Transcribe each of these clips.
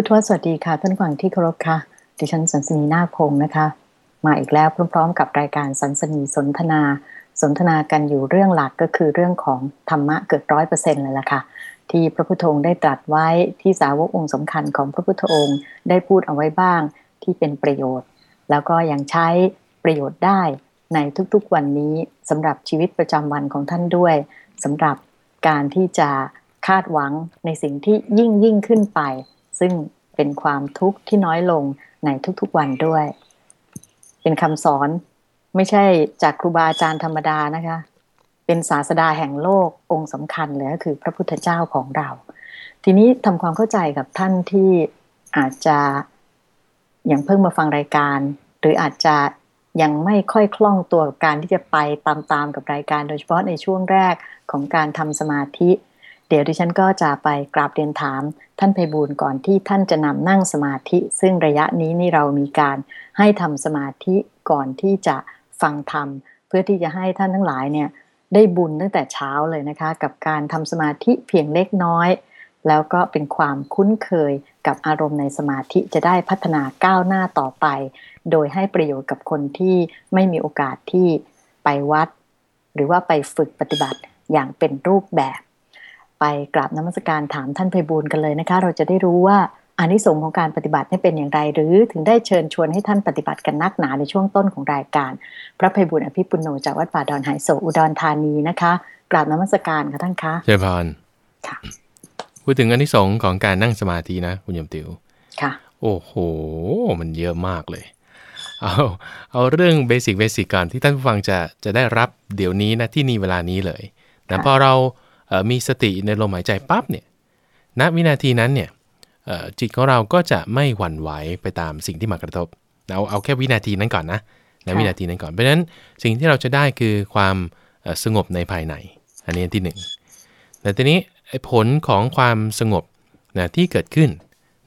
พุทธวสวัสดีค่ะ ท่านฟังที่เคารพค่ะ ดิฉันสันสนีนาคพงศ์นะคะ มาอีกแล้วพร้อมๆ กับรายการสันสนีสนทนา สนทนากันอยู่เรื่องหลักก็คือเรื่องของธรรมะเกิดร้อยเปอร์เซ็นต์เลยล่ะค่ะ ที่พระพุทธองค์ได้ตรัสไว้ที่สาวกองค์สำคัญของพระพุทธองค์ได้พูดเอาไว้บ้างที่เป็นประโยชน์ แล้วก็ยังใช้ประโยชน์ได้ในทุกๆวันนี้สำหรับชีวิตประจำวันของท่านด้วยสำหรับการที่จะคาดหวังในสิ่งที่ยิ่งยิ่งขึ้นไป ซึ่งเป็นความทุกข์ที่น้อยลงในทุกๆวันด้วย เป็นคำสอนไม่ใช่จากครูบาอาจารย์ธรรมดานะคะ เป็นศาสดาแห่งโลกองค์สำคัญเลยก็คือพระพุทธเจ้าของเรา ทีนี้ทำความเข้าใจกับท่านที่อาจจะย่างเพิ่งมาฟังรายการ หรืออาจจะยังไม่ค่อยคล่องตัวกับการที่จะไปตามๆกับรายการ โดยเฉพาะในช่วงแรกของการทำสมาธิ เดี๋ยวดิฉันก็จะไปกราบเรียนถามท่านไพบูลก่อนที่ท่านจะนำนั่งสมาธิ ซึ่งระยะนี้นี่เรามีการให้ทำสมาธิก่อนที่จะฟังธรรม เพื่อที่จะให้ท่านทั้งหลายเนี่ยได้บุญตั้งแต่เช้าเลยนะคะ กับการทำสมาธิเพียงเล็กน้อย แล้วก็เป็นความคุ้นเคยกับอารมณ์ในสมาธิจะได้พัฒนาก้าวหน้าต่อไป โดยให้ประโยชน์กับคนที่ไม่มีโอกาสที่ไปวัด หรือว่าไปฝึกปฏิบัติอย่างเป็นรูปแบบ ไปกราบนมัสการถามท่านไพบูลกันเลยนะคะ เราจะได้รู้ว่าอานิสงส์ของการปฏิบัตินี่เป็นอย่างไร หรือถึงได้เชิญชวนให้ท่านปฏิบัติกันนักหนาในช่วงต้นของรายการ พระไพบูลอภิปุโนจากวัดป่าดอนหายโศกอุดรธานีนะคะกราบนมัสการค่ะท่านคะเจริญพรค่ะพูดถึงอานิสงส์ของการนั่งสมาธินะคุณยมติวค่ะ โอ้โห มันเยอะมากเลยเอาเอาเรื่องเบสิกเบสิกก่อนที่ท่านผู้ฟังจะจะได้รับเดี๋ยวนี้นะที่นี่เวลานี้เลยนะค่ะพอเราเอ่อ มีสติในลมหายใจปั๊บเนี่ยณวินาทีนั้นเนี่ยจิตของเราก็จะไม่หวั่นไหวไปตามสิ่งที่มากระทบเอาเอาแค่วินาทีนั้นก่อนนะในวินาทีนั้นก่อน เพราะฉะนั้นสิ่งที่เราจะได้คือความสงบในภายใน อันนี้อันที่หนึ่งแต่ทีนี้ผลของความสงบนะที่เกิดขึ้น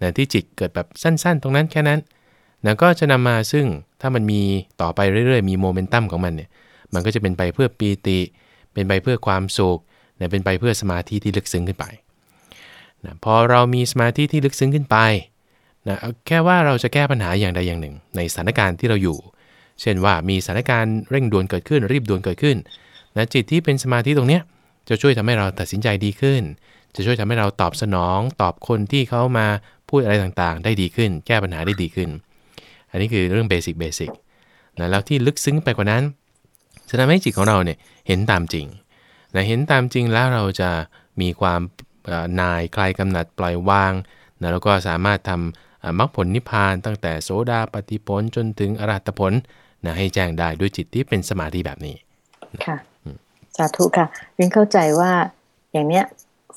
นะที่จิตเกิดแบบสั้นๆ ตรงนั้นแค่นั้นนะก็จะนำมาซึ่งถ้ามันมีต่อไปเรื่อยๆ มีโมเมนตัมของมันเนี่ย มันก็จะเป็นไปเพื่อปีติ เป็นไปเพื่อความสุข นะเป็นไปเพื่อสมาธิที่ลึกซึ้งขึ้นไปนะพอเรามีสมาธิที่ลึกซึ้งขึ้นไปนะแค่ว่าเราจะแก้ปัญหาอย่างใดอย่างหนึ่ง ในสถานการณ์ที่เราอยู่ เช่นว่ามีสถานการณ์เร่งด่วนเกิดขึ้น รีบด่วนเกิดขึ้นนะจิตที่เป็นสมาธิตรงเนี้ยจะช่วยทำให้เราตัดสินใจดีขึ้น จะช่วยทำให้เราตอบสนอง ตอบคนที่เขามาพูดอะไรต่างๆ ได้ดีขึ้น แก้ปัญหาได้ดีขึ้น อันนี้คือเรื่องเบสิกเบสิกนะแล้วที่ลึกซึ้งไปกว่านั้นจะทำให้จิตของเราเนี่ยเห็นตามจริง นะเห็นตามจริงแล้วเราจะมีความเอ่อนายคลายกำหนัดปล่อยวางนะแล้วก็สามารถทำเอ่อมรรคผลนิพพานตั้งแต่โสดาปฏิผลจนถึงอรหัตผลนะให้แจ้งได้ด้วยจิตที่เป็นสมาธิแบบนี้ ค่ะ สาธุค่ะวินเข้าใจว่าอย่างเนี้ย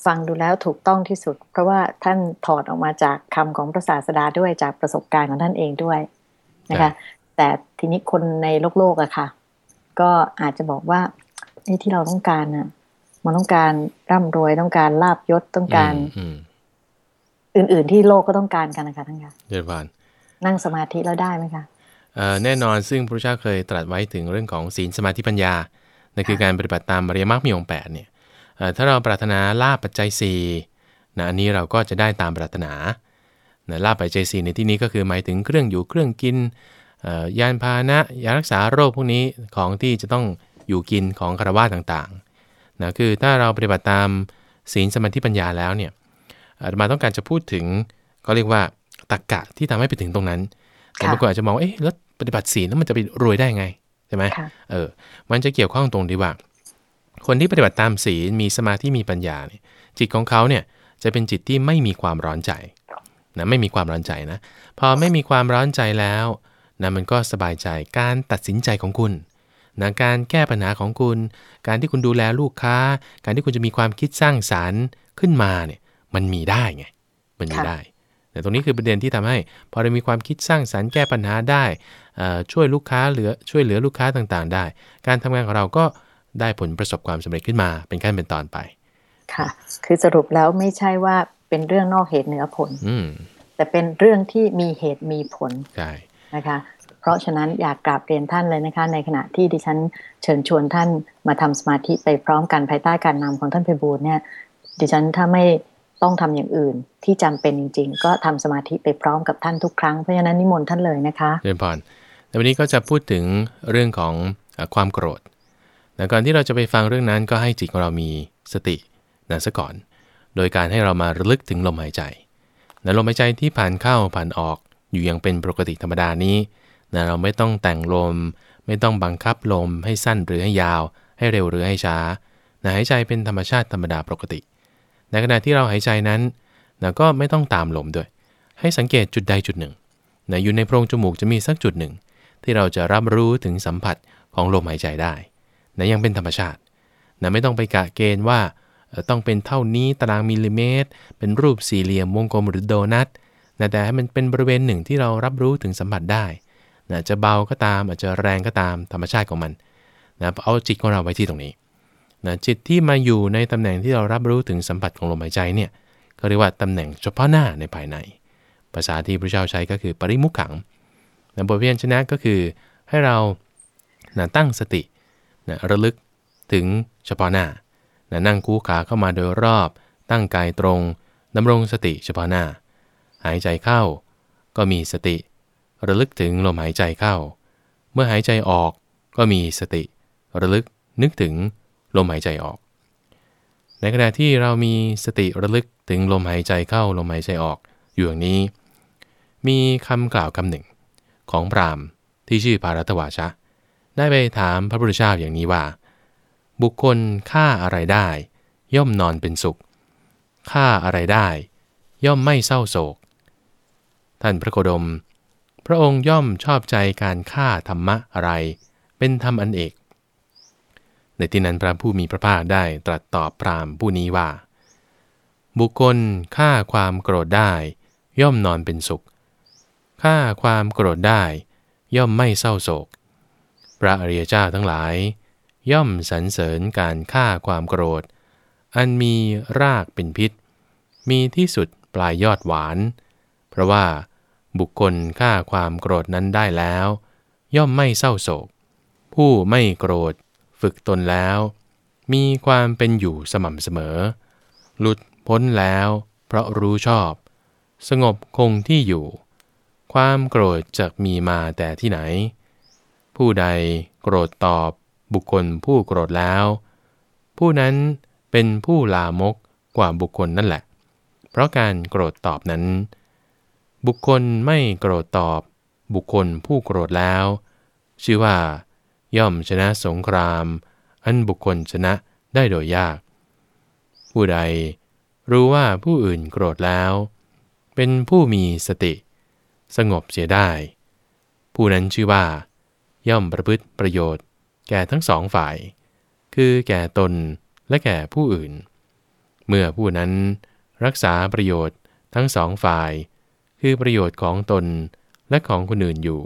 ฟังดูแล้วถูกต้องที่สุด เพราะว่าท่านถอดออกมาจากคำของพระศาสดาด้วยจากประสบการณ์ของท่านเองด้วยนะครัคะบแต่ทีนี้คนในโลกโลกอะค่ะ ก็อาจจะบอกว่า ไอ้ที่เราต้องการน่ะมันต้องการร่ำรวยต้องการลาบยศต้องการอืมอื่น ๆ ที่โลกก็ต้องการกันนะคะท่านคะเจริญพรนั่งสมาธิแล้วได้ไหมคะเอ่อแน่นอนซึ่งพระเจ้าเคยตรัสไว้ถึงเรื่องของศีลสมาธิปัญญานั่นคือการปฏิบัติตามอริยมรรคมีองค์แปดเนี่ยเอ่อถ้าเราปรารถนาลาภปัจจัย4นะอันนี้เราก็จะได้ตามปรารถนานะลาภปัจจัย4ในที่นี้ก็คือหมายถึงเครื่องอยู่เครื่องกินเอ่อยานพาหนะยารักษาโรคพวกนี้ของที่จะต้อง อยู่กินของคารวะต่างๆนะคือถ้าเราปฏิบัติตามศีลสมาธิปัญญาแล้วเนี่ยอาตมาต้องการจะพูดถึงก็เรียกว่าตรรกะที่ทำให้ไปถึงตรงนั้น แต่ค่ะบางคนอาจจะมองว่าเอ๊ะแล้วปฏิบัติศีลแล้วมันจะไปรวยได้ไงใช่ไหมค่ะเออ มันจะเกี่ยวข้องตรงที่ว่า คนที่ปฏิบัติตามศีลมีสมาธิมีปัญญาเนี่ย จิตของเขาเนี่ยจะเป็นจิตที่ไม่มีความร้อนใจนะไม่มีความร้อนใจนะ พอไม่มีความร้อนใจแล้วนะมันก็สบายใจการตัดสินใจของคุณ นะการแก้ปัญหาของคุณ การที่คุณดูแลลูกค้า การที่คุณจะมีความคิดสร้างสารรค์ขึ้นมาเนี่ย มันมีได้ไง มันมีค่ะได้ แต่ตรงนี้คือประเด็นที่ทำให้ พอเรามีความคิดสร้างสรรค์แก้ปัญหาได้เอ่อช่วยลูกค้าเหลือช่วยเหลือลูกค้าต่างๆ ได้ การทำงานของเราก็ได้ผลประสบความสำเร็จขึ้นมา เป็นขั้นเป็นตอนไป ค่ะ คือสรุปแล้วไม่ใช่ว่าเป็นเรื่องนอกเหตุเหนือผล อืมแต่เป็นเรื่องที่มีเหตุมีผลใช่นะคะ เพราะฉะนั้นอยากกราบเรียนท่านเลยนะคะ ในขณะที่ดิฉันเชิญชวนท่านมาทำสมาธิไปพร้อมกันภายใต้การนำของท่านไพบูลเนี่ย ดิฉันถ้าไม่ต้องทำอย่างอื่นที่จำเป็นจริง ๆ ก็ทำสมาธิไปพร้อมกับท่านทุกครั้งเพราะฉะนั้นนิมนต์ท่านเลยนะคะเรียนพรแต่วันนี้ก็จะพูดถึงเรื่องของความโกรธแต่ก่อนที่เราจะไปฟังเรื่องนั้นก็ให้จิตของเรามีสตินะซะก่อน โดยการให้เรามาระลึกถึงลมหายใจนะลมหายใจที่ผ่านเข้าผ่านออกอยู่อย่างเป็นปกติธรรมดานี้ นะเราไม่ต้องแต่งลม ไม่ต้องบังคับลมให้สั้นหรือให้ยาว ให้เร็วหรือให้ช้านะหายใจเป็นธรรมชาติธรรมดาปกติ ในขณะที่เราหายใจนั้นนะก็ไม่ต้องตามลมด้วย ให้สังเกตจุดใดจุดหนึ่งนะอยู่ในโพรงจมูกจะมีสักจุดหนึ่ง ที่เราจะรับรู้ถึงสัมผัสของลมหายใจได้นะยังเป็นธรรมชาตินะไม่ต้องไปกะเกณฑ์ว่าต้องเป็นเท่านี้ตารางมิลลิเมตร เป็นรูปสี่เหลี่ยมวงกลมหรือโดนัทนะแต่ให้มันเป็นบริเวณหนึ่งที่เรารับรู้ถึงสัมผัสได้ นะจะเบาก็ตามอาจจะแรงก็ตามธรรมชาติของมันนะเอาจิตของเราไว้ที่ตรงนี้นะจิตที่มาอยู่ในตำแหน่งที่เรารับรู้ถึงสัมผัสของลมหายใจเนี่ยก็เรียกว่าตำแหน่งเฉพาะหน้าในภายใน ภาษาที่พระเจ้าใช้ก็คือปริมุขขังนะบทเรียนชนะก็คือให้เรานะตั้งสตินะระลึกถึงเฉพาะหน้านะนั่งคู่ขาเข้ามาโดยรอบ ตั้งกายตรงดำรงสติเฉพาะหน้า หายใจเข้า ก็มีสติ ระลึกถึงลมหายใจเข้า เมื่อหายใจออกก็มีสติ ระลึกนึกถึงลมหายใจออก ในขณะที่เรามีสติระลึกถึงลมหายใจเข้าลมหายใจออกอยู่อย่างนี้ มีคำกล่าวคำหนึ่ง ของพรามที่ชื่อภารัตวาชะ ได้ไปถามพระพุทธเจ้าอย่างนี้ว่า บุคคลฆ่าอะไรได้ ย่อมนอนเป็นสุขฆ่าอะไรได้ ย่อมไม่เศร้าโศก ท่านพระโคดม พระองค์ย่อมชอบใจการฆ่าธรรมะอะไร เป็นธรรมอันเอก ในที่นั้นพระผู้มีพระภาคได้ตรัสตอบพรามผู้นี้ว่า บุคคลฆ่าความโกรธได้ ย่อมนอนเป็นสุขฆ่าความโกรธได้ ย่อมไม่เศร้าโศก พระอริยเจ้าทั้งหลาย ย่อมสรรเสริญการฆ่าความโกรธ อันมีรากเป็นพิษ มีที่สุดปลายยอดหวาน เพราะว่า บุคคลฆ่าความโกรธนั้นได้แล้ว ย่อมไม่เศร้าโศก ผู้ไม่โกรธ ฝึกตนแล้ว มีความเป็นอยู่สม่ำเสมอ หลุดพ้นแล้ว เพราะรู้ชอบ สงบคงที่อยู่ ความโกรธจะมีมาแต่ที่ไหน ผู้ใดโกรธตอบบุคคลผู้โกรธแล้ว ผู้นั้นเป็นผู้ลามกกว่าบุคคลนั่นแหละ เพราะการโกรธตอบนั้น บุคคลไม่โกรธตอบ บุคคลผู้โกรธแล้ว ชื่อว่า ย่อมชนะสงคราม อันบุคคลชนะได้โดยยาก ผู้ใดรู้ว่าผู้อื่นโกรธแล้ว เป็นผู้มีสติ สงบเสียได้ ผู้นั้นชื่อว่า ย่อมประพฤติประโยชน์ แก่ทั้งสองฝ่าย คือแก่ตนและแก่ผู้อื่น เมื่อผู้นั้นรักษาประโยชน์ทั้งสองฝ่าย คือประโยชน์ของตนและของคนอื่นอยู่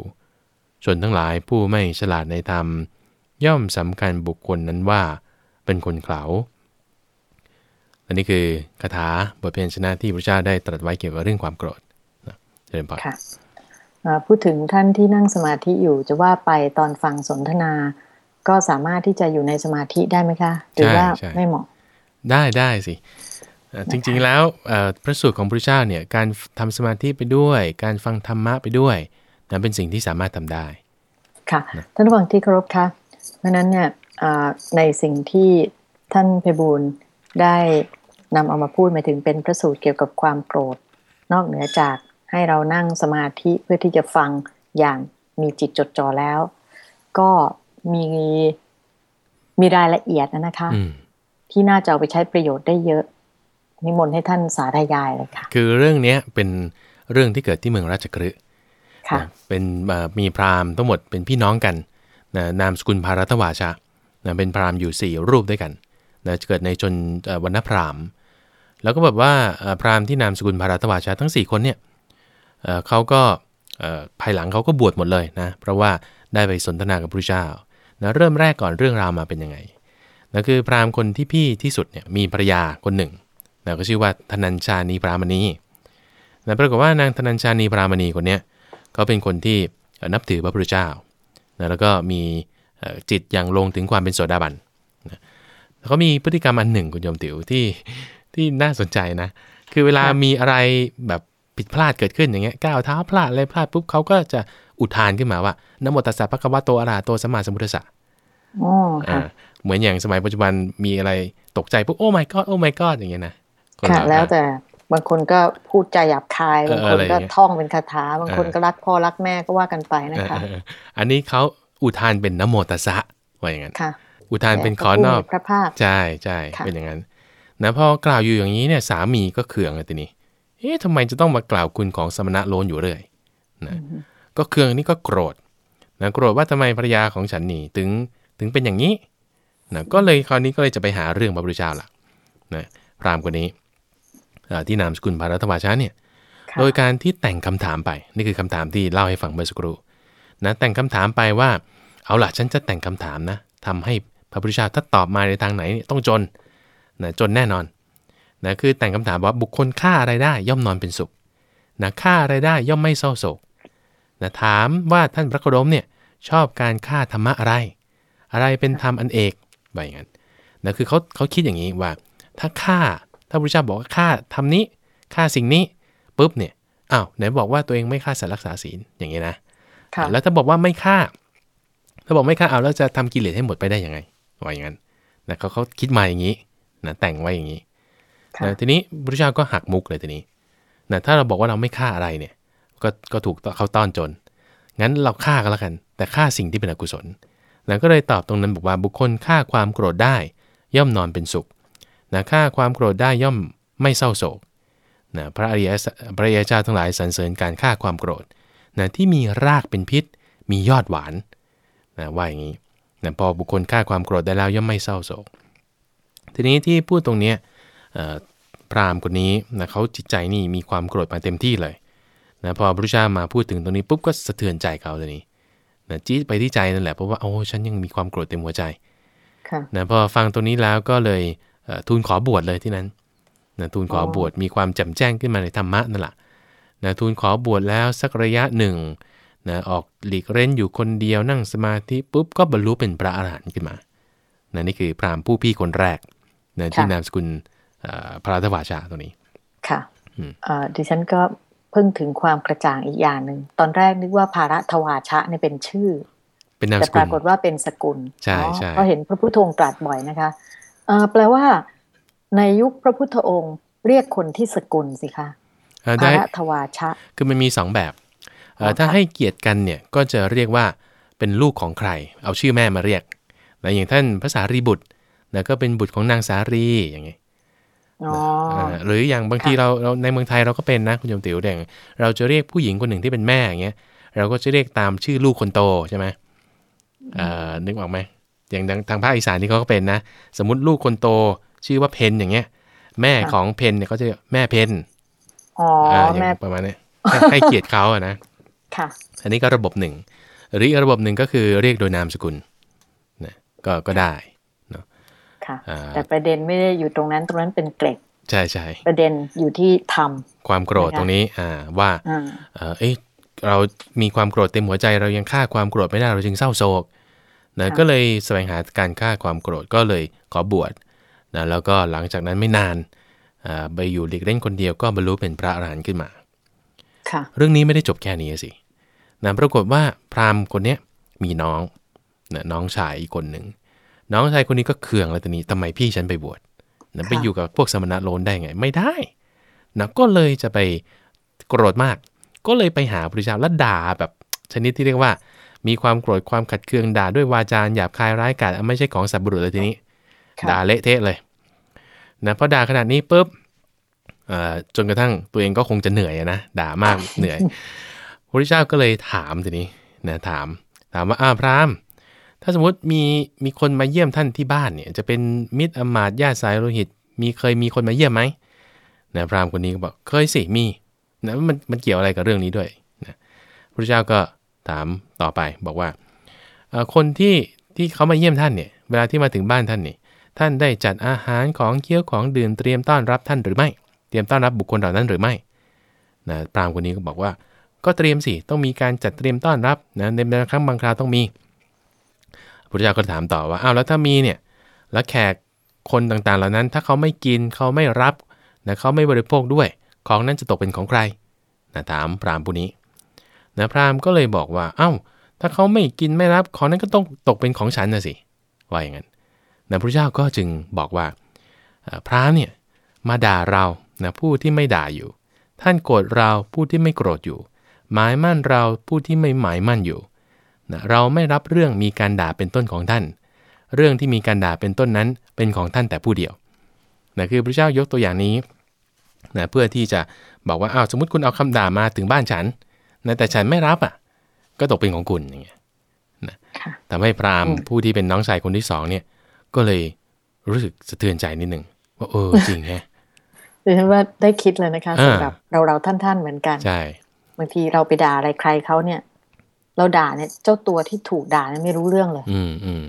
ชนทั้งหลายผู้ไม่ฉลาดในธรรม ย่อมสำคัญบุคคลนั้นว่า เป็นคนเขาอันนี้คือคาถาบทเพลงชนะที่พระเจ้าได้ตรัสไว้เกี่ยวกับเรื่องความโกรธนะเจริญพรพูดถึงท่านที่นั่งสมาธิอยู่จะว่าไปตอนฟังสนทนา ก็สามารถที่จะอยู่ในสมาธิได้ไหมคะ หรือว่าไม่เหมาะ ได้ได้สิ จริงๆแล้วพระสูตรของพระเจ้าเนี่ยการทำสมาธิไปด้วย การฟังธรรมะไปด้วยนั้นเป็นสิ่งที่สามารถทำได้ ค่ะท่านผู้ฟังที่เคารพคะเพราะนั้นเนี่ยในสิ่งที่ท่านเพบูลได้นำเอามาพูดหมายถึงเป็นพระสูตรเกี่ยวกับความโกรธ นอกเหนือจากให้เรานั่งสมาธิเพื่อที่จะฟังอย่างมีจิตจดจ่อแล้ว ก็มีมีรายละเอียดนะคะ ที่น่าจะเอาไปใช้ประโยชน์ได้เยอะ นิมนต์ให้ท่านสาธยายเลยค่ะ คือเรื่องนี้เป็นเรื่องที่เกิดที่เมืองราชกฤห์เป็นมีพราหมณ์ทั้งหมดเป็นพี่น้องกันนะนามสกุลพารัตวาชานะเป็นพราหมณ์อยู่ 4 รูปด้วยกันนะเกิดในชนวันณพราหมณ์ แล้วก็แบบว่าพราหมณ์ที่นามสกุลพารัตวาชาทั้ง 4 คนเนี่ยเขาก็ภายหลังเขาก็บวชหมดเลยนะเพราะว่าได้ไปสนทนากับพระเจ้านะเริ่มแรกก่อนเรื่องราวมาเป็นยังไงนะคือพราหมณ์คนที่พี่ที่สุดเนี่ยมีภรรยาคนหนึ่ง นะก็ชื่อว่าธนัญชานีพรามณีนะปรากฏว่านางธนัญชานีพรามณีคนนี้เขาเป็นคนที่นับถือพระพุทธเจ้านะแล้วก็มีจิตอย่างลงถึงความเป็นโสดาบันนะเขามีพฤติกรรมอันหนึ่งคุณโยมติ๋วที่ที่น่าสนใจนะ คือเวลาค่ะมีอะไรแบบผิดพลาดเกิดขึ้นอย่างเงี้ยก้าวเท้าพลาดอะไรพลาดปุ๊บเขาก็จะอุทานขึ้นมาว่านะโมตัสสะภะคะวะโตอะระหะโตสัมมาสัมพุทธัสสะอ๋อค่ะอ่าเหมือนอย่างสมัยปัจจุบันมีอะไรตกใจปุ๊บโอ้ my god โอ้ my god อย่างเงี้ยนะ คนค่ะเราแล้วแต่บางคนก็พูดใจาหยาบคายเออบางคนอะไรอย่างก็เงี้ยท่องเป็นคาถา บางคนเออก็รักพ่อรักแม่ก็ว่ากันไปนะคะเอออันนี้เขาอุทานเป็นนะโมตัสสะว่าอย่างนั้นค่ะอุทานเป็นขอแต่นอบพระภาคใช่ใช่ค่ะเป็นอย่างนั้นนะพอกล่าวอยู่อย่างนี้เนี่ยสามีก็เคืองเลยทีนี้เอ๊ะทำไมจะต้องมากล่าวคุณของสมณะโลนอยู่เรื่อยนะก็เคืองนี่ก็โกรธนะโกรธว่าทำไมภรรยาของฉันนี่ถึงถึงเป็นอย่างนี้นะก็เลยคราวนี้ก็เลยจะไปหาเรื่องพระพุทธเจ้าละนะพราหมณ์คนนี้อ่า ที่นามสกุลภารัตวาชาเนี่ยค่ะโดยการที่แต่งคำถามไป นี่คือคำถามที่เล่าให้ฟังเมื่อสักครู่นะแต่งคำถามไปว่า เอาล่ะฉันจะแต่งคำถามนะทำให้พระพุทธเจ้าถ้าตอบมาในทางไหนเนี่ยต้องจนนะจนแน่นอนนะคือแต่งคำถามว่าบุคคลฆ่าอะไรได้ย่อมนอนเป็นสุขนะฆ่าอะไรได้ย่อมไม่เศร้าโศกนะถามว่าท่านพระโคดมเนี่ยชอบการฆ่าธรรมะอะไร อะไรเป็นธรรมอันเอกแบบอย่างนั้นนะคือเขาเขาคิดอย่างนี้ว่า ถ้าฆ่า ถ้าพระพุทธเจ้าบอกว่าฆ่าทำนี้ฆ่าสิ่งนี้ปุ๊บเนี่ยอ้าวไหนบอกว่าตัวเองไม่ฆ่าสัตว์รักษาศีลอย่างนี้นะค่ะแล้วถ้าบอกว่าไม่ฆ่า ถ้าบอกไม่ฆ่าเอาแล้วจะทำกิเลสให้หมดไปได้ยังไงว่าอย่างนั้นนะเขาเขาคิดมาอย่างนี้นะแต่งไว้อย่างนี้ค่ะนะทีนี้พระพุทธเจ้าก็หักมุกเลยทีนี้นะถ้าเราบอกว่าเราไม่ฆ่าอะไรเนี่ย ก็ก็ถูกเขาต้อนจน งั้นเราฆ่ากันแล้วกัน แต่ฆ่าสิ่งที่เป็นอกุศลนะก็เลยตอบตรงนั้นบอกว่าบุคคลฆ่าความโกรธได้ ย่อมนอนเป็นสุข นะฆ่าความโกรธได้ย่อมไม่เศร้าโศกนะพระอริยสพระอริยเจ้าทั้งหลายสรรเสริญการฆ่าความโกรธนะที่มีรากเป็นพิษ มียอดหวานนะว่าอย่างนี้นะพอบุคคลฆ่าความโกรธได้แล้วย่อมไม่เศร้าโศก ทีนี้ที่พูดตรงเนี้ยเอ่อพราหมณ์คนนี้นะเขาจิตใจนี่มีความโกรธมาเต็มที่เลยนะพอพระพุทธเจ้ามาพูดถึงตรงนี้ปุ๊บก็สะเทือนใจเขาเลยนี้นะจี้ไปที่ใจนั่นแหละเพราะว่าโอ้ฉันยังมีความโกรธเต็มหัวใจค่ะนะพอฟังตรงนี้แล้วก็เลยเอ่อ ทูลขอบวชเลยที่นั้นนะทูลขอบวชมีความแจ่มแจ้งขึ้นมาในธรรมะนั่นแหละนะทูลขอบวชแล้วสักระยะหนึ่งนะออกหลีกเร้นอยู่คนเดียวนั่งสมาธิปุ๊บก็บรรลุเป็นพระอรหันต์ขึ้นมานะนี่คือพราหมณ์ผู้พี่คนแรกนะที่ค่ะนามสกุลเอ่อพระราชวาชาตัวนี้ ค่ะอืมเอ่อดิฉันก็เพิ่งถึงความกระจ่างอีกอย่างหนึ่ง ตอนแรกนึกว่าภาระทวาชะเนี่ยเป็นชื่อ เป็นนามแต่สปกุลรากฏว่าเป็นสกุลใช่อ๋อใช่เพราะเห็นพระพุทธองค์ตรัสบ่อยนะคะเอ่อ แปลว่า ในยุคพระพุทธองค์ เรียกคนที่สกุลสิคะเอ่อภาได้ระทวาชะ คือมันมี2แบบเอ่ออ๋อถ้าค่ะให้เกียรติกันเนี่ยก็จะเรียกว่าเป็นลูกของใคร เอาชื่อแม่มาเรียกนะอย่างท่านพระสารีบุตรนะก็เป็นบุตรของนางสารีอย่างเงี้ยอ๋อเอ่อหรืออย่างบางทีค่ะเราเราในเมืองไทยเราก็เป็นนะคุณโยมติ๋วแดงเราจะเรียกผู้หญิงคนหนึ่งที่เป็นแม่อย่างเงี้ย เราก็จะเรียกตามชื่อลูกคนโตใช่ไหมเอ่อนึกออกไหม อย่างทางทางภาคอีสานนี่เขาก็เป็นนะ สมมติลูกคนโตชื่อว่าเพนอย่างเงี้ย แม่ของเพนเนี่ยเขาจะเรียกแม่เพนอ๋ออ่าอย่างแม่ประมาณเนี้ยให้ให้เกียรติเขาอะนะค่ะ อันนี้ก็ระบบหนึ่งหรืออีกระบบหนึ่งก็คือเรียกโดยนามสกุลนะก็ก็ได้ค่ะอ่าแต่ประเด็นไม่ได้อยู่ตรงนั้นตรงนั้นเป็นเกร็ดใช่ใช่ประเด็นอยู่ที่ธรรมความโกรธนะคะตรงนี้อ่าว่าอ่าเออเอ๊ะเรามีความโกรธเต็มหัวใจเรายังฆ่าความโกรธไม่ได้เราจึงเศร้าโศก นะก็เลยแสวงหาการฆ่าความโกรธก็เลยขอบวชนะแล้วก็หลังจากนั้นไม่นานอ่าไปอยู่หลีกเล่นคนเดียวก็บรรลุเป็นพระอรหันต์ขึ้นมาค่ะเรื่องนี้ไม่ได้จบแค่นี้สินะปรากฏว่าพราหมณ์คนเนี้ยมีน้องนะน้องชายอีกคนหนึ่ง น้องชายคนนี้ก็เคืองแล้วทีนี้ทำไมพี่ฉันไปบวชนะไปค่ะอยู่กับพวกสมณะโลนได้ไง ไม่ได้นะก็เลยจะไปโกรธมาก ก็เลยไปหาพระพุทธเจ้าแล้วด่าแบบชนิดที่เรียกว่า มีความโกรธความขัดเคืองด่าด้วยวาจาหยาบคายร้ายกาจไม่ใช่ของสัตว์บุรุษเลยทีนี้ค่ะด่าเละเทะเลยนะพอด่าขนาดนี้ปุ๊บเอ่อจนกระทั่งตัวเองก็คงจะเหนื่อยอะนะด่ามากเหนื่อยพระพุทธเจ้าก็เลยถามทีนี้นะถามถามว่าอ้าวพราหมณ์ถ้าสมมติมีมีคนมาเยี่ยมท่านที่บ้านเนี่ย จะเป็นมิตรอำมาตย์ญาติสายโลหิต มีเคยมีคนมาเยี่ยมไหมนะพราหมณ์คนนี้ก็บอกเคยสิมีนะมันมันเกี่ยวอะไรกับเรื่องนี้ด้วยนะพระเจ้าก็ ถามต่อไปบอกว่าคนที่ที่เขามาเยี่ยมท่านเนี่ยเวลาที่มาถึงบ้านท่านเนี่ยท่านได้จัดอาหารของเคี้ยวของดื่มเตรียมต้อนรับท่านหรือไม่ เตรียมต้อนรับบุคคลเหล่านั้นหรือไม่นะพรามคนนี้ก็บอกว่า ก็เตรียมสิต้องมีการจัดเตรียมต้อนรับนะในบางครั้งบางคราวต้องมีพระเจ้าก็ถามต่อว่าอ้าวแล้วถ้ามีเนี่ยแล้วแขกคนต่างๆ เหล่านั้น ถ้าเขาไม่กินเขาไม่รับนะเขาไม่บริโภคด้วย ของนั้นจะตกเป็นของใครนะถามพรามผู้นี้ นะพราหมณ์ก็เลยบอกว่าเอา้า ถ้าเขาไม่กินไม่รับของนั้นก็ต้องตกเป็นของฉันนะสิว่าอย่างนั้นนะพระเจ้าก็จึงบอกว่าพราหมณ์เนี่ยมาด่าเรานะผู้ที่ไม่ด่าอยู่ ท่านโกรธเราผู้ที่ไม่โกรธอยู่ หมายมั่นเราผู้ที่ไม่หมายมั่นอยู่นะเราไม่รับเรื่องมีการด่าเป็นต้นของท่าน เรื่องที่มีการด่าเป็นต้นนั้นเป็นของท่านแต่ผู้เดียวนะคือพระเจ้ายกตัวอย่างนี้นะเพื่อที่จะบอกว่าอ้าวสมมติคุณเอาคำด่ามาถึงบ้านฉัน นะแต่ฉันไม่รับอะ ก็ตกเป็นของคุณอย่างเงี้ยนะทำให้พราหมณ์ผู้ที่เป็นน้องชายคนที่สองเนี่ย ก็เลยรู้สึกสะเทือนใจนิดหนึ่งว่าเออจริงแฮะดิฉันว่าได้คิดเลยนะคะสำหรับเราเราท่านท่านเหมือนกันใช่บางทีเราไปด่าอะไรใครเขาเนี่ย เราด่าเนี่ยเจ้าตัวที่ถูกด่าเนี่ยไม่รู้เรื่องเลย อืมอืม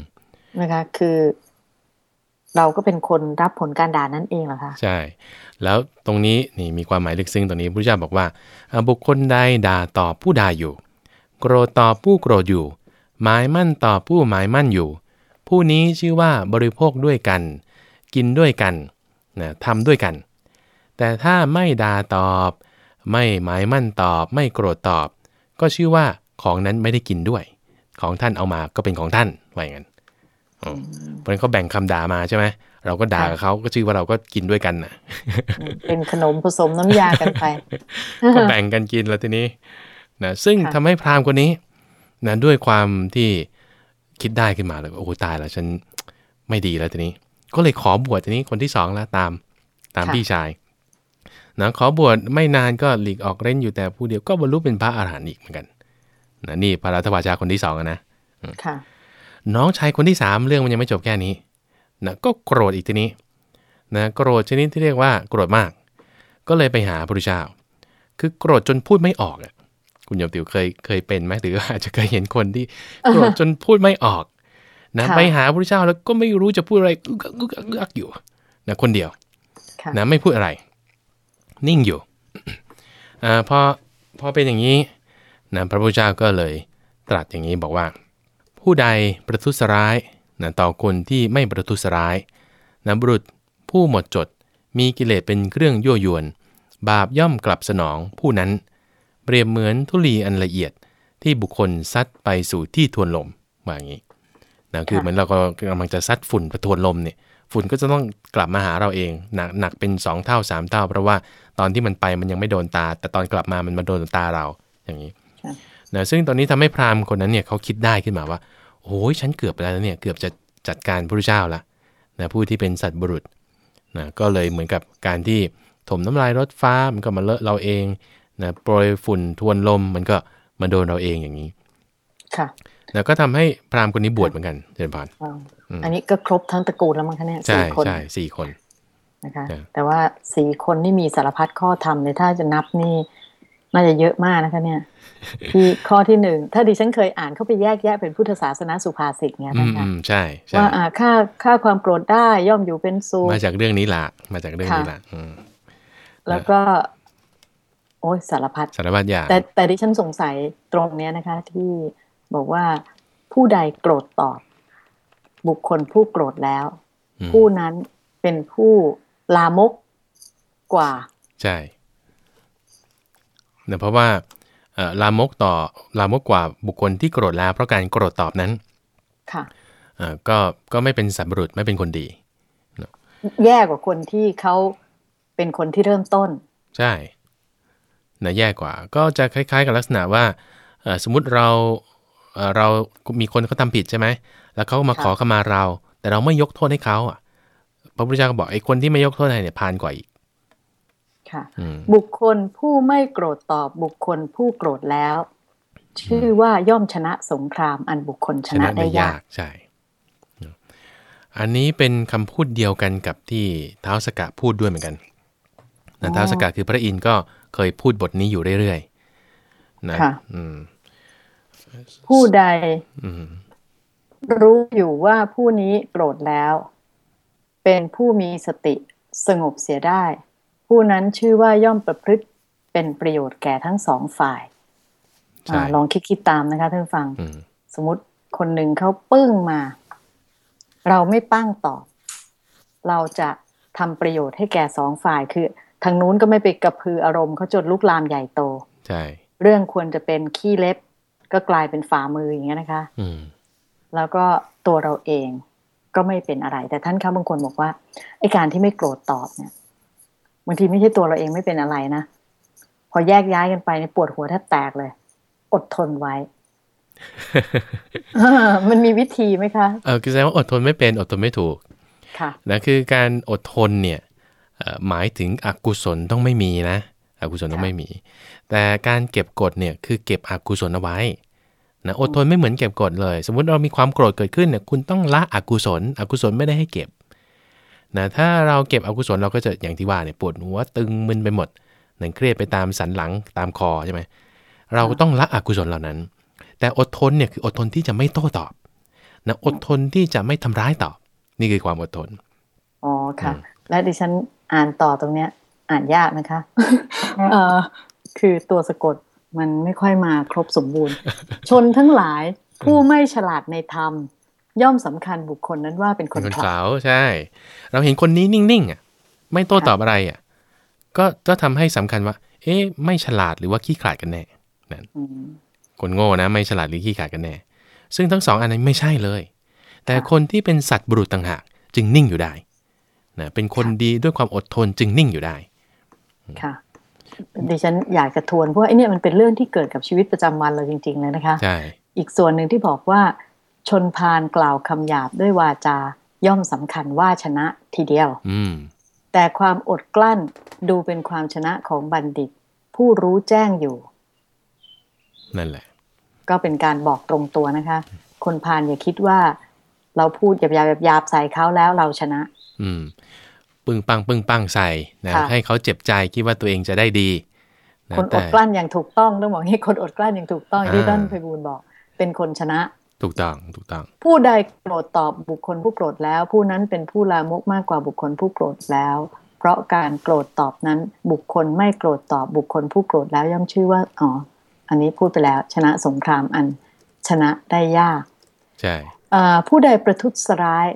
นะคะ คือ เราก็เป็นคนรับผลการด่านั่นเองเหรอคะใช่ แล้วตรงนี้นี่มีความหมายลึกซึ้งตรงนี้พระเจ้าบอกว่า บุคคลใดด่าต่อผู้ด่าอยู่ โกรธต่อผู้โกรธอยู่ หมายมั่นต่อผู้หมายมั่นอยู่ ผู้นี้ชื่อว่าบริโภคด้วยกัน กินด้วยกันนะทำด้วยกัน แต่ถ้าไม่ด่าตอบ ไม่หมายมั่นตอบ ไม่โกรธตอบ ก็ชื่อว่าของนั้นไม่ได้กินด้วย ของท่านเอามาก็เป็นของท่านว่าอย่างนั้น เพราะนั้นเขาแบ่งคำด่ามาใช่ไหมเราก็ด่าเขาก็ชื่อว่าเราก็กินด้วยกันน่ะ เป็นขนมผสมน้ำยากันไปก็แบ่งกันกินแล้วทีนี้นะซึ่งทำให้พราหมณ์คนนี้นะด้วยความที่คิดได้ขึ้นมาเลยโอ้ตายแล้วฉันไม่ดีแล้วทีนี้ ก็เลยขอบวชทีนี้คนที่สองแล้วตามตามพี่ชายนะขอบวชไม่นานก็หลีกออกเล่นอยู่แต่ผู้เดียวก็บรรลุเป็นพระอาหารหันต์อีกเหมือนกันนะนี่พระรัตวาชาคนที่สองนะค่ะ น้องชายคนที่สามเรื่องมันยังไม่จบแค่นี้นะก็โกรธอีกทีนี้นะโกรธชนิดที่เรียกว่าโกรธมาก ก็เลยไปหาพระพุทธเจ้า คือโกรธจนพูดไม่ออกอะคุณโยมติวเคยเคยเป็นไหมหรืออาจจะเคยเห็นคนที่โกรธจนพูดไม่ออกนะไปหาพระพุทธเจ้าแล้วก็ไม่รู้จะพูดอะไรกึกกึกกึกอยู่นะคนเดียวนะไม่พูดอะไร นิ่งอยู่อ่าพอพอเป็นอย่างนี้นะพระพุทธเจ้าก็เลยตรัสอย่างนี้บอกว่า ผู้ใดประทุษร้ายนะต่อคนที่ไม่ประทุษร้ายนะบุรุษผู้หมดจดมีกิเลสเป็นเครื่องยั่วยวน บาปย่อมกลับสนองผู้นั้น เปรียบเหมือนทุลีอันละเอียดที่บุคคลซัดไปสู่ที่ทวนลมว่าอย่างนี้นะคือเหมือนเราก็กำลังจะซัดฝุ่นไปทวนลมเนี่ยฝุ่นก็จะต้องกลับมาหาเราเองหนักหนักเป็น 2 เท่า 3 เท่า เพราะว่าตอนที่มันไปมันยังไม่โดนตา แต่ตอนกลับมามันมาโดนตาเราอย่างนี้ นะซึ่งตอนนี้ทำให้พราหมณ์คนนั้นเนี่ยเขาคิดได้ขึ้นมาว่าโอ้ยฉันเกือบไปแล้วเนี่ยเกือบจะจัดการพระเจ้าละนะผู้ที่เป็นสัตว์บุรุษนะก็เลยเหมือนกับการที่ถมน้ำลายรถฟ้ามันก็มาเลอะเราเองนะโปรยฝุ่นทวนลมมันก็มาโดนเราเองอย่างนี้ ค่ะ แล้วก็ทำให้พราหมณ์คนนี้บวชเหมือนกันเจริญพรอันนี้ก็ครบทั้งตระกูลแล้วมั้งคะเนี่ยใช่ใช่สี่คนนะคะ แต่ว่าสี่คนนี่มีสารพัดข้อธรรมเลยถ้าจะนับนี่ น่าจะเยอะมากนะคะเนี่ยที่ข้อที่หนึ่งถ้าดิฉันเคยอ่านเข้าไปแยกแยะเป็นพุทธศาสนาสุภาษิตเนี่ยนะคะใช่ว่าอ่าค่าค่าความโกรธได้ย่อมอยู่เป็นสุขมาจากเรื่องนี้แหละมาจากเรื่องนี้แหละแล้วก็ โอ้ยสารพัดสารพัดอย่างแต่แต่ดิฉันสงสัยตรงเนี้ยนะคะ ที่บอกว่าผู้ใดโกรธตอบ บุคคลผู้โกรธแล้ว ผู้นั้นเป็นผู้ลามกกว่า ใช่เนื่องเพราะว่าลามกต่อลามกกว่าบุคคลที่โกรธแล้ว เพราะการโกรธตอบนั้น ค่ะก็ก็ไม่เป็นสัมบรุษไม่เป็นคนดี แย่กว่าคนที่เขาเป็นคนที่เริ่มต้น ใช่นะแย่กว่า ก็จะคล้าย ๆ กับลักษณะว่าสมมุติเราเรามีคนเขาทาผิดใช่ไหมแล้วเขามาขอขมาเรา แต่เราไม่ยกโทษให้เขาอะพระพุทธเจ้าก็บอกไอ้คนที่ไม่ยกโทษให้เนี่ยพานกว่าอีก ค่ะ บุคคลผู้ไม่โกรธตอบบุคคลผู้โกรธแล้ว ชื่อว่าย่อมชนะสงครามอันบุคคลชนะได้ยากใช่อันนี้เป็นคำพูดเดียวกันกับที่เท้าสกะพูดด้วยเหมือนกันนะเท้าสกะคือพระอินทร์ก็เคยพูดบทนี้อยู่เรื่อยๆนะผู้ใดรู้อยู่ว่าผู้นี้โกรธแล้ว เป็นผู้มีสติสงบเสียได้ ผู้นั้นชื่อว่าย่อมประพฤติเป็นประโยชน์แก่ทั้งสองฝ่ายอลองคิดคิดตามนะคะท่านฟัง สมมติคนหนึ่งเขาปึ้งมา เราไม่ปั้งตอบ เราจะทำประโยชน์ให้แก่สองฝ่ายคือ ทางนู้นก็ไม่ไปกระพืออารมณ์เขาจนลุกลามใหญ่โต ใช่ เรื่องควรจะเป็นขี้เล็บ ก็กลายเป็นฝ่ามืออย่างเงี้ยนะคะอืมแล้วก็ตัวเราเองก็ไม่เป็นอะไร แต่ท่านคะบางคนบอกว่าไอ้การที่ไม่โกรธตอบเนี่ย บางทีไม่ใช่ตัวเราเองไม่เป็นอะไรนะพอแยกย้ายกันไปเนี่ยปวดหัวแทบแตกเลย อดทนไว้เออมันมีวิธีไหมคะเออคือแสดงว่าอดทนไม่เป็นอดทนไม่ถูกค่ะนะคือการอดทนเนี่ยเอ่อหมายถึงอกุศลต้องไม่มีนะอกุศลต้องไม่มี แต่การเก็บกดเนี่ยคือเก็บอกุศลเอาไว้นะอดทนไม่เหมือนเก็บกดเลย สมมุติเรามีความโกรธเกิดขึ้นเนี่ยคุณต้องละอกุศล อกุศลไม่ได้ให้เก็บ นะถ้าเราเก็บอกุศลเราก็จะอย่างที่ว่าเนี่ยปวดหัวตึงมึนไปหมดหนังเครียดไปตามสันหลังตามคอใช่ไหมเราก็ต้องละอกุศลเหล่านั้น แต่อดทนเนี่ยคืออดทนที่จะไม่โต้ตอบนะอดทนที่จะไม่ทำร้ายตอบ นี่คือความอดทนอ๋อค่ะอืมและดิฉันอ่านต่อตรงเนี้ย อ่านยากนะคะเออคือตัวสะกดมันไม่ค่อยมาครบสมบูรณ์ ชนทั้งหลายผู้ไม่ฉลาดในธรรม ย่อมสำคัญบุคคลนั้นว่าเป็นคนเป็นคนขลาดขาวใช่ เราเห็นคนนี้นิ่งๆอะไม่โต้ตอบอะไรอะก็ก็ทำให้สำคัญว่า เอ๊ะ ไม่ฉลาดหรือว่าขี้ขลาดกันแน่นั่นอืมคนโง่นะ ไม่ฉลาดหรือขี้ขลาดกันแน่ ซึ่งทั้งสองอันนั้นไม่ใช่เลย แต่ค่ะคนที่เป็นสัตว์บุรุษต่างหาก จึงนิ่งอยู่ได้นะเป็นคนดีด้วยความอดทนจึงนิ่งอยู่ได้ ค่ะดิฉันอยากจะทวนเพราะว่าไอ้เนี่ยมันเป็นเรื่องที่เกิดกับชีวิตประจำวันเราจริงๆเลยนะคะใช่อีกส่วนหนึ่งที่บอกว่า ชนพานกล่าวคำหยาบด้วยวาจาย่อมสำคัญว่าชนะทีเดียวอืมแต่ความอดกลั้นดูเป็นความชนะของบัณฑิต ผู้รู้แจ้งอยู่ นั่นแหละ ก็เป็นการบอกตรงตัวนะคะ คนพาลอย่าคิดว่า เราพูดหยาบๆหยาบๆใส่เขาแล้วเราชนะ อืม ปึ้งปังปึ้งปังใส่นะค่ะให้เขาเจ็บใจคิดว่าตัวเองจะได้ดีะคนอแต่ดกลั้นอย่างถูกต้องต้องบอกให้คนอดกลั้นอย่างถูกต้องอย่างที่อ่าท่านไพบูลย์บอก เป็นคนชนะ ถูกต้องถูกต้อง ผู้ใดโกรธตอบบุคคลผู้โกรธแล้ว ผู้นั้นเป็นผู้ลามกมากกว่าบุคคลผู้โกรธแล้ว เพราะการโกรธตอบนั้นบุคคลไม่โกรธตอบบุคคลผู้โกรธแล้วย่อมชื่อว่าอ๋ออันนี้พูดไปแล้วชนะสงครามอันชนะได้ยาก ใช่อ่าผู้ใดประทุษร้าย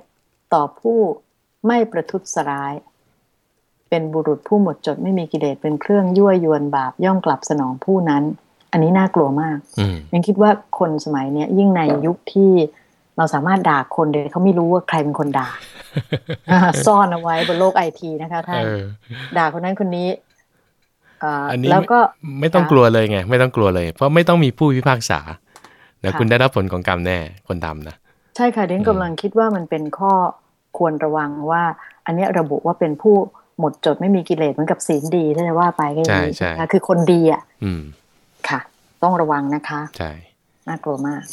ต่อผู้ไม่ประทุษร้าย เป็นบุรุษผู้หมดจดไม่มีกิเลสเป็นเครื่องยั่วยวนบาปย่อมกลับสนองผู้นั้น อันนี้น่ากลัวมากอืมยังคิดว่าคนสมัยเนี้ยยิ่งในยุคที่เราสามารถด่าคนโดยเขาไม่รู้ว่าใครเป็นคนด่าอ่าซ่อนเอาไว้บนโลกไอทีนะคะท่านเออด่าคนนั้นคนนี้อ่าอันนี้แล้วก็ไม่ต้องค่ะกลัวเลยไง ไม่ต้องกลัวเลย เพราะไม่ต้องมีผู้พิพากษาแล้วค่ะคุณได้รับผลของกรรมแน่คนทำนะ ใช่ค่ะเดนอืมกำลังคิดว่ามันเป็นข้อควรระวังว่า อันเนี้ยระบุว่าเป็นผู้หมดจดไม่มีกิเลสเหมือนกับศีลดีถ้าจะว่าไปก็อย่างนี้ใช่ใช่ไหมคะคือคนดีอะอืม ค่ะ ต้องระวังนะคะ ใช่ น่ากลัวมาก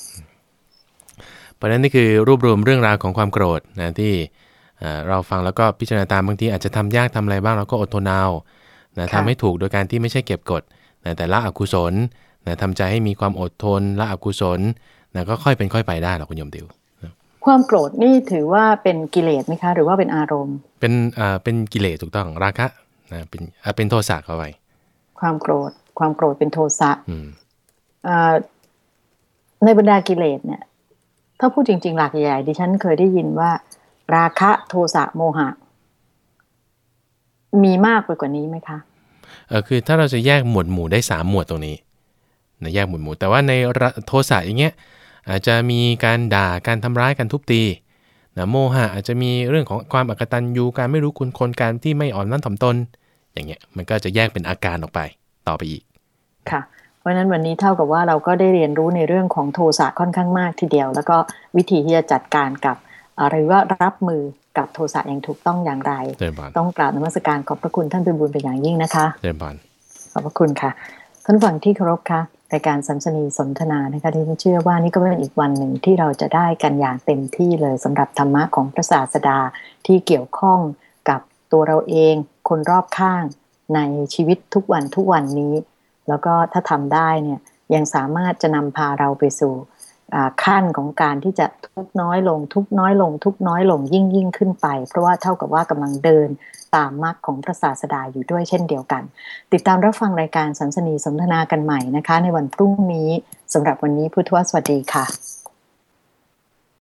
เพราะฉะนั้นนี่คือรวบรวมเรื่องราวของความโกรธนะที่เอ่อเราฟังแล้วก็พิจารณาตามบางทีอาจจะทำยากทำอะไรบ้างเราก็อดทนเอานะค่ะทำให้ถูกโดยการที่ไม่ใช่เก็บกดนะแต่ละอกุศลนะทำใจให้มีความอดทนละอกุศลนะก็ค่อยเป็นค่อยไปได้หรอกคุณโยมติวความโกรธนี่ถือว่าเป็นกิเลสไหมคะ หรือว่าเป็นอารมณ์ เป็นอ่าเป็นกิเลสถูกต้องราคะนะเป็นอ่าเป็นโทสะเข้าไปความโกรธความโกรธเป็นโทสะอืมอ่าในบรรดากิเลสเนี่ย ถ้าพูดจริง ๆ หลักใหญ่ๆดิฉันเคยได้ยินว่า ราคะโทสะโมหะ มีมากไปกว่านี้ไหมคะเออคือถ้าเราจะแยกหมวดหมู่ได้สามหมวดตรงนี้นะแยกหมวดหมู่ แต่ว่าในระโทสะอย่างเงี้ยอาจจะมีการด่าการทำร้ายการทุบตีนะโมหะอาจจะมีเรื่องของความอกตัญญูการไม่รู้คุณคนการที่ไม่อ่อนน้อมถ่อมตนอย่างเงี้ยมันก็จะแยกเป็นอาการออกไป ต่อไปอีก ค่ะเพราะฉะนั้นวันนี้เท่ากับว่าเราก็ได้เรียนรู้ในเรื่องของโทสะค่อนข้างมากทีเดียว แล้วก็วิธีที่จะจัดการกับอ่าหรือว่ารับมือกับโทสะอย่างถูกต้องอย่างไรเจริญพรต้องกราบนมัสการขอบพระคุณท่านเป็นบุญเป็นอย่างยิ่งนะคะเจริญพรขอบพระคุณค่ะท่านฟังที่เคารพค่ะรายการสัมสนีสนทนานะคะที่ฉันเชื่อว่านี่ก็เป็นอีกวันหนึ่งที่เราจะได้กันอย่างเต็มที่เลยสำหรับธรรมะของพระศาสดาที่เกี่ยวข้องกับตัวเราเอง คนรอบข้าง ในชีวิตทุกวันทุกวันนี้ แล้วก็ถ้าทำได้เนี่ยยังสามารถจะนำพาเราไปสู่ขั้นของการที่จะทุกน้อยลง ทุกน้อยลง ทุกน้อยลงยิ่งยิ่งขึ้นไป เพราะว่าเท่ากับว่ากำลังเดินตามมรรคของพระศาสดาอยู่ด้วยเช่นเดียวกัน ติดตามรับฟังรายการสันสนีสนทนากันใหม่นะคะ ในวันพรุ่งนี้สำหรับวันนี้พุทธวสวัสดีค่ะ